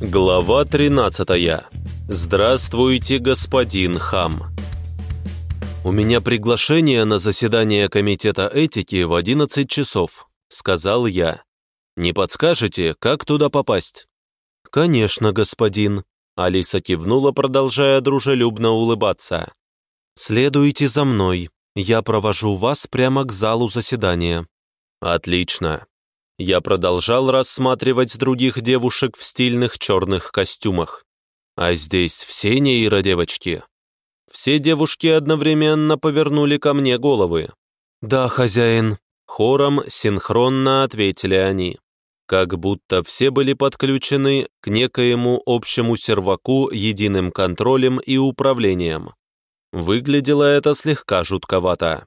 Глава 13. Здравствуйте, господин Хам. «У меня приглашение на заседание Комитета этики в 11 часов», — сказал я. «Не подскажете, как туда попасть?» «Конечно, господин», — Алиса кивнула, продолжая дружелюбно улыбаться. «Следуйте за мной, я провожу вас прямо к залу заседания». «Отлично. Я продолжал рассматривать других девушек в стильных черных костюмах. А здесь все нейродевочки. Все девушки одновременно повернули ко мне головы. «Да, хозяин», — хором синхронно ответили они. Как будто все были подключены к некоему общему серваку единым контролем и управлением. Выглядело это слегка жутковато.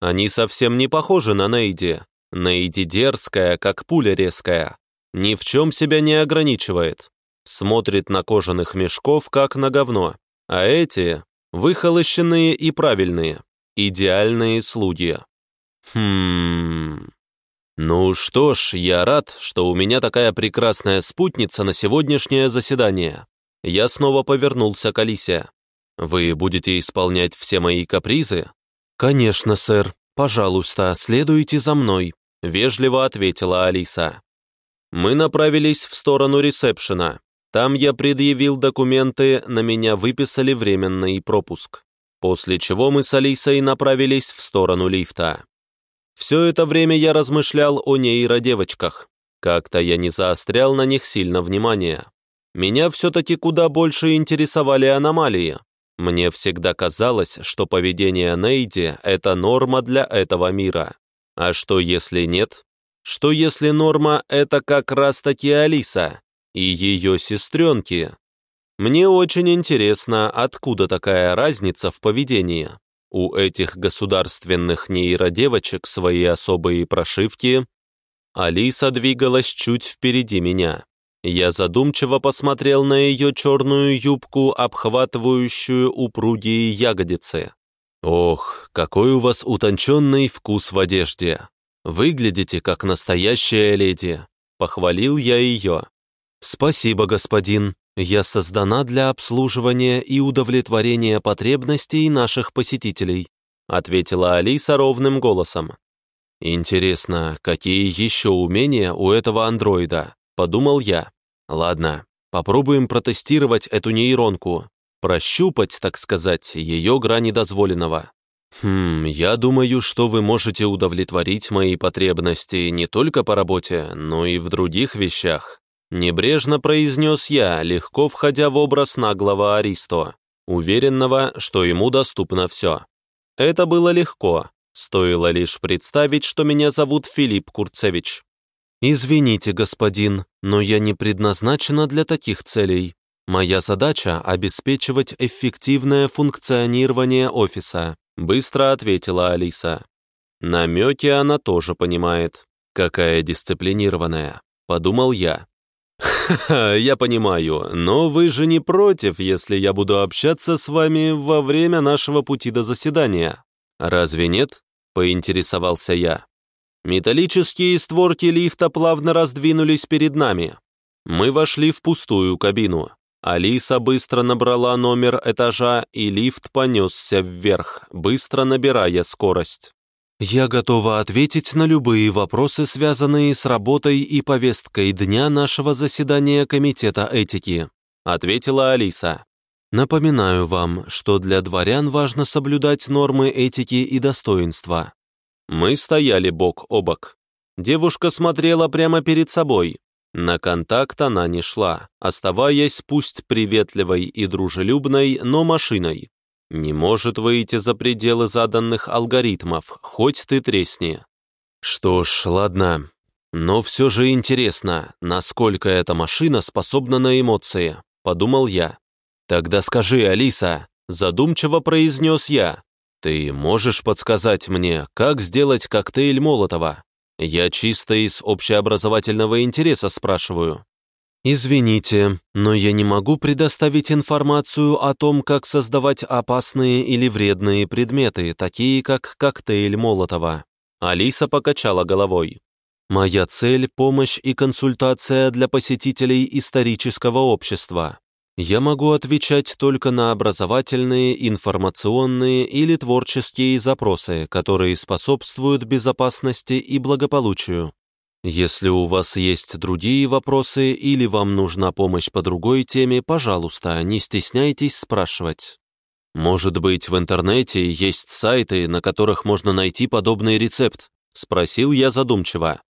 Они совсем не похожи на Нейди, Нейди дерзкая, как пуля резкая. Ни в чем себя не ограничивает. Смотрит на кожаных мешков, как на говно. А эти — выхолощенные и правильные. Идеальные слуги. Хм... Ну что ж, я рад, что у меня такая прекрасная спутница на сегодняшнее заседание. Я снова повернулся к Алисе. Вы будете исполнять все мои капризы? Конечно, сэр. Пожалуйста, следуйте за мной. — вежливо ответила Алиса. Мы направились в сторону ресепшена. Там я предъявил документы, на меня выписали временный пропуск. После чего мы с Алисой направились в сторону лифта. Все это время я размышлял о нейродевочках. Как-то я не заострял на них сильно внимание. Меня все-таки куда больше интересовали аномалии. Мне всегда казалось, что поведение Нейди — это норма для этого мира. А что если нет? Что если норма — это как раз-таки Алиса и ее сестренки? Мне очень интересно, откуда такая разница в поведении. У этих государственных нейродевочек свои особые прошивки. Алиса двигалась чуть впереди меня. Я задумчиво посмотрел на ее черную юбку, обхватывающую упругие ягодицы. «Ох, какой у вас утонченный вкус в одежде! Выглядите как настоящая леди!» — похвалил я ее. «Спасибо, господин. Я создана для обслуживания и удовлетворения потребностей наших посетителей», — ответила Алиса ровным голосом. «Интересно, какие еще умения у этого андроида?» — подумал я. «Ладно, попробуем протестировать эту нейронку прощупать, так сказать, ее грани дозволенного. Хм, я думаю, что вы можете удовлетворить мои потребности не только по работе, но и в других вещах. Небрежно произнес я, легко входя в образ наглого Аристо, уверенного, что ему доступно все. Это было легко, стоило лишь представить, что меня зовут Филипп Курцевич. «Извините, господин, но я не предназначена для таких целей», Моя задача — обеспечивать эффективное функционирование офиса», — быстро ответила Алиса. Намеки она тоже понимает. Какая дисциплинированная, подумал я. «Ха-ха, я понимаю, но вы же не против, если я буду общаться с вами во время нашего пути до заседания. Разве нет?» — поинтересовался я. Металлические створки лифта плавно раздвинулись перед нами. Мы вошли в пустую кабину. Алиса быстро набрала номер этажа, и лифт понесся вверх, быстро набирая скорость. «Я готова ответить на любые вопросы, связанные с работой и повесткой дня нашего заседания Комитета этики», ответила Алиса. «Напоминаю вам, что для дворян важно соблюдать нормы этики и достоинства». Мы стояли бок о бок. Девушка смотрела прямо перед собой, на контакт она не шла, оставаясь пусть приветливой и дружелюбной, но машиной. Не может выйти за пределы заданных алгоритмов, хоть ты тресни. Что ж, ладно. Но все же интересно, насколько эта машина способна на эмоции, подумал я. Тогда скажи, Алиса, задумчиво произнес я, ты можешь подсказать мне, как сделать коктейль Молотова? Я чисто из общеобразовательного интереса спрашиваю. Извините, но я не могу предоставить информацию о том, как создавать опасные или вредные предметы, такие как коктейль Молотова. Алиса покачала головой. Моя цель – помощь и консультация для посетителей исторического общества. Я могу отвечать только на образовательные, информационные или творческие запросы, которые способствуют безопасности и благополучию. Если у вас есть другие вопросы или вам нужна помощь по другой теме, пожалуйста, не стесняйтесь спрашивать. Может быть, в интернете есть сайты, на которых можно найти подобный рецепт? Спросил я задумчиво.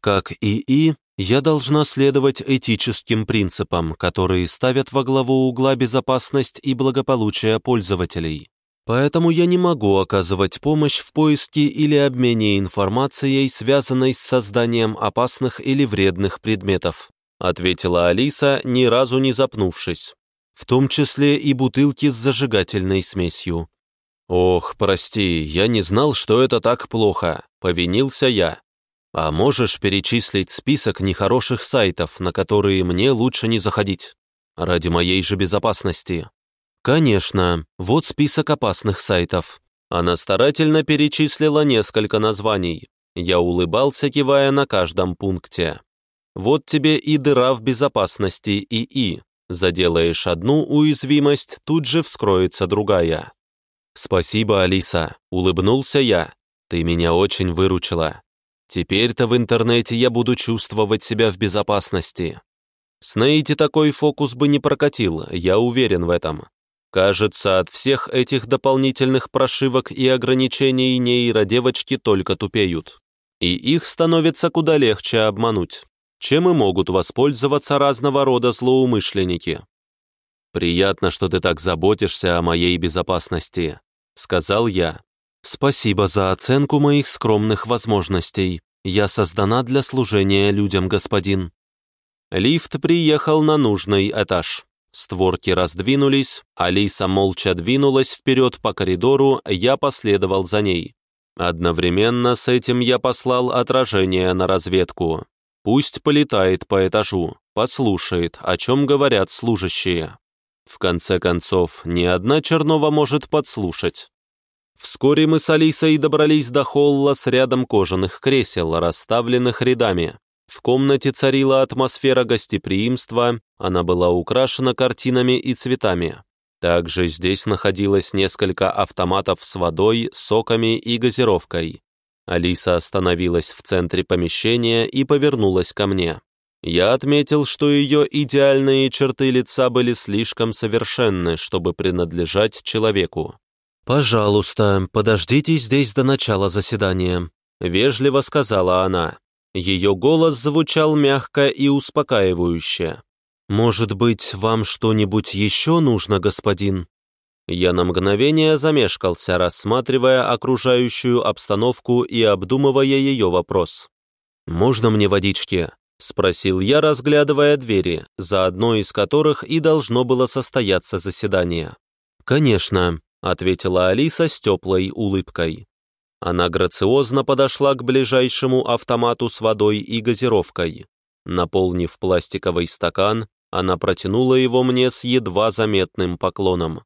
Как ИИ, я должна следовать этическим принципам, которые ставят во главу угла безопасность и благополучие пользователей. Поэтому я не могу оказывать помощь в поиске или обмене информацией, связанной с созданием опасных или вредных предметов, ответила Алиса, ни разу не запнувшись. В том числе и бутылки с зажигательной смесью. «Ох, прости, я не знал, что это так плохо», — повинился я. А можешь перечислить список нехороших сайтов, на которые мне лучше не заходить? Ради моей же безопасности. Конечно, вот список опасных сайтов. Она старательно перечислила несколько названий. Я улыбался, кивая на каждом пункте. Вот тебе и дыра в безопасности ИИ. Заделаешь одну уязвимость, тут же вскроется другая. «Спасибо, Алиса», — улыбнулся я. «Ты меня очень выручила. Теперь-то в интернете я буду чувствовать себя в безопасности. С Нейти такой фокус бы не прокатил, я уверен в этом. Кажется, от всех этих дополнительных прошивок и ограничений нейродевочки только тупеют. И их становится куда легче обмануть, чем и могут воспользоваться разного рода злоумышленники. «Приятно, что ты так заботишься о моей безопасности», — сказал я. «Спасибо за оценку моих скромных возможностей. Я создана для служения людям, господин». Лифт приехал на нужный этаж. Створки раздвинулись, Алиса молча двинулась вперед по коридору, я последовал за ней. Одновременно с этим я послал отражение на разведку. Пусть полетает по этажу, послушает, о чем говорят служащие. В конце концов, ни одна Чернова может подслушать. Вскоре мы с Алисой добрались до холла с рядом кожаных кресел, расставленных рядами. В комнате царила атмосфера гостеприимства, она была украшена картинами и цветами. Также здесь находилось несколько автоматов с водой, соками и газировкой. Алиса остановилась в центре помещения и повернулась ко мне. Я отметил, что ее идеальные черты лица были слишком совершенны, чтобы принадлежать человеку. «Пожалуйста, подождите здесь до начала заседания», — вежливо сказала она. Ее голос звучал мягко и успокаивающе. «Может быть, вам что-нибудь еще нужно, господин?» Я на мгновение замешкался, рассматривая окружающую обстановку и обдумывая ее вопрос. «Можно мне водички?» — спросил я, разглядывая двери, за одной из которых и должно было состояться заседание. «Конечно», — ответила Алиса с теплой улыбкой. Она грациозно подошла к ближайшему автомату с водой и газировкой. Наполнив пластиковый стакан, она протянула его мне с едва заметным поклоном.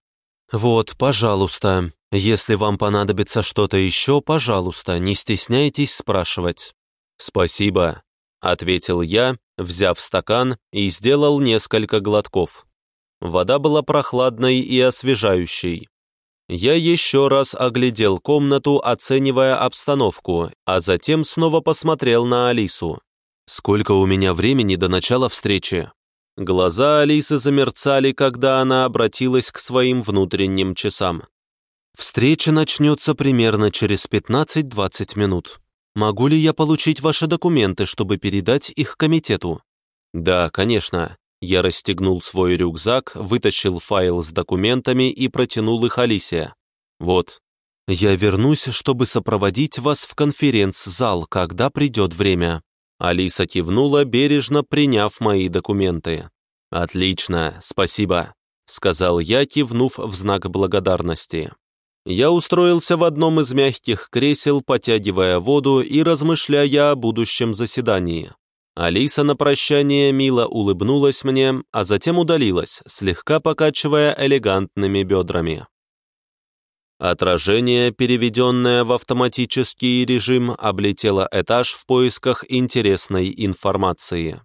«Вот, пожалуйста, если вам понадобится что-то еще, пожалуйста, не стесняйтесь спрашивать». «Спасибо», — ответил я, взяв стакан и сделал несколько глотков. Вода была прохладной и освежающей. Я еще раз оглядел комнату, оценивая обстановку, а затем снова посмотрел на Алису. «Сколько у меня времени до начала встречи?» Глаза Алисы замерцали, когда она обратилась к своим внутренним часам. «Встреча начнется примерно через 15-20 минут. Могу ли я получить ваши документы, чтобы передать их комитету?» «Да, конечно. Я расстегнул свой рюкзак, вытащил файл с документами и протянул их Алисе. «Вот. Я вернусь, чтобы сопроводить вас в конференц-зал, когда придет время». Алиса кивнула, бережно приняв мои документы. «Отлично, спасибо», — сказал я, кивнув в знак благодарности. Я устроился в одном из мягких кресел, потягивая воду и размышляя о будущем заседании. Алиса на прощание мило улыбнулась мне, а затем удалилась, слегка покачивая элегантными бедрами. Отражение, переведенное в автоматический режим, облетело этаж в поисках интересной информации.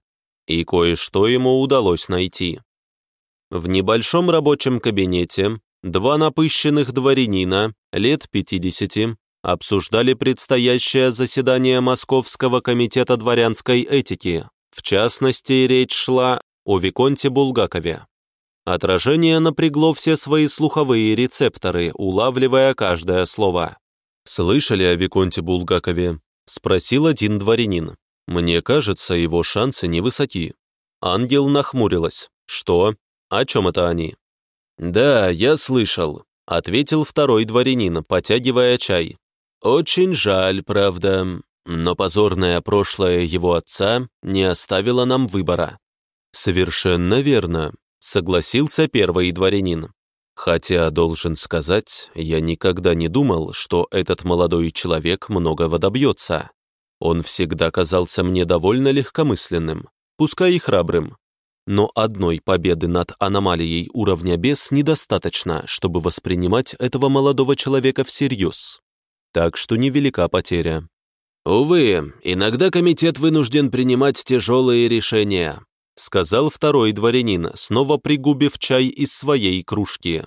И кое-что ему удалось найти. В небольшом рабочем кабинете два напыщенных дворянина, лет 50, обсуждали предстоящее заседание Московского комитета дворянской этики. В частности, речь шла о Виконте Булгакове. Отражение напрягло все свои слуховые рецепторы, улавливая каждое слово. «Слышали о Виконте Булгакове?» — спросил один дворянин. «Мне кажется, его шансы невысоки». Ангел нахмурилась. «Что? О чем это они?» «Да, я слышал», — ответил второй дворянин, потягивая чай. «Очень жаль, правда, но позорное прошлое его отца не оставило нам выбора». «Совершенно верно», Согласился первый дворянин. Хотя, должен сказать, я никогда не думал, что этот молодой человек многого добьется. Он всегда казался мне довольно легкомысленным, пускай и храбрым. Но одной победы над аномалией уровня бес недостаточно, чтобы воспринимать этого молодого человека всерьез. Так что невелика потеря. Увы, иногда комитет вынужден принимать тяжелые решения, сказал второй дворянин, снова пригубив чай из своей кружки.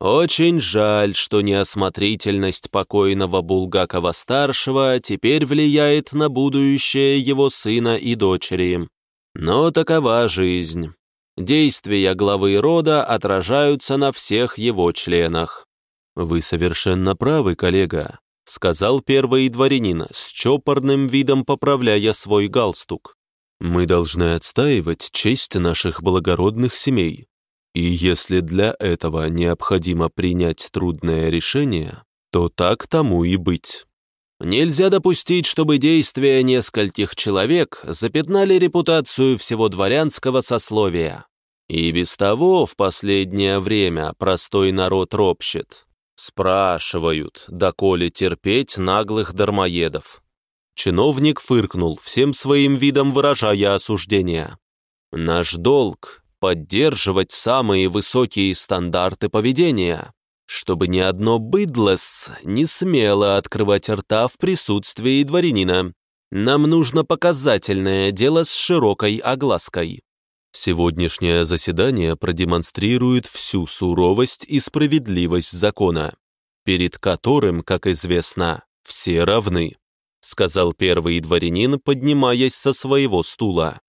«Очень жаль, что неосмотрительность покойного Булгакова-старшего теперь влияет на будущее его сына и дочери. Но такова жизнь. Действия главы рода отражаются на всех его членах». «Вы совершенно правы, коллега», — сказал первый дворянин, с чопорным видом поправляя свой галстук. Мы должны отстаивать честь наших благородных семей. И если для этого необходимо принять трудное решение, то так тому и быть. Нельзя допустить, чтобы действия нескольких человек запятнали репутацию всего дворянского сословия. И без того в последнее время простой народ ропщет. Спрашивают, доколе терпеть наглых дармоедов. Чиновник фыркнул, всем своим видом выражая осуждение. «Наш долг — поддерживать самые высокие стандарты поведения, чтобы ни одно быдлос не смело открывать рта в присутствии дворянина. Нам нужно показательное дело с широкой оглаской». Сегодняшнее заседание продемонстрирует всю суровость и справедливость закона, перед которым, как известно, все равны. — сказал первый дворянин, поднимаясь со своего стула.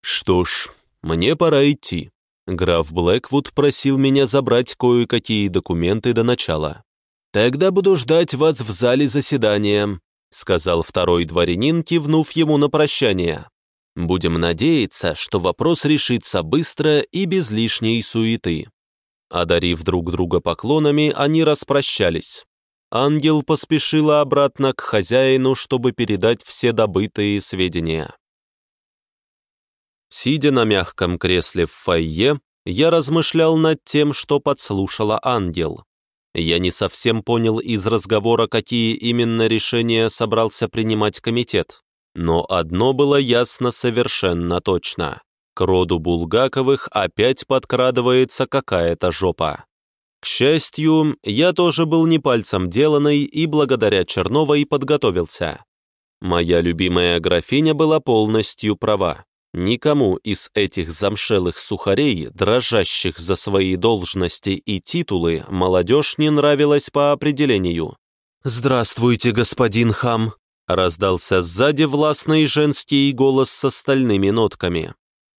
«Что ж, мне пора идти. Граф Блэквуд просил меня забрать кое-какие документы до начала. Тогда буду ждать вас в зале заседания», — сказал второй дворянин, кивнув ему на прощание. «Будем надеяться, что вопрос решится быстро и без лишней суеты». Одарив друг друга поклонами, они распрощались. Ангел поспешила обратно к хозяину, чтобы передать все добытые сведения. Сидя на мягком кресле в фойе, я размышлял над тем, что подслушала ангел. Я не совсем понял из разговора, какие именно решения собрался принимать комитет. Но одно было ясно совершенно точно. К роду Булгаковых опять подкрадывается какая-то жопа. К счастью, я тоже был не пальцем деланный и благодаря Черновой подготовился. Моя любимая графиня была полностью права. Никому из этих замшелых сухарей, дрожащих за свои должности и титулы, молодежь не нравилась по определению. «Здравствуйте, господин хам!» Раздался сзади властный женский голос с остальными нотками.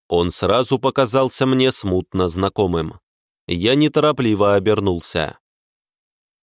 Он сразу показался мне смутно знакомым. Я неторопливо обернулся.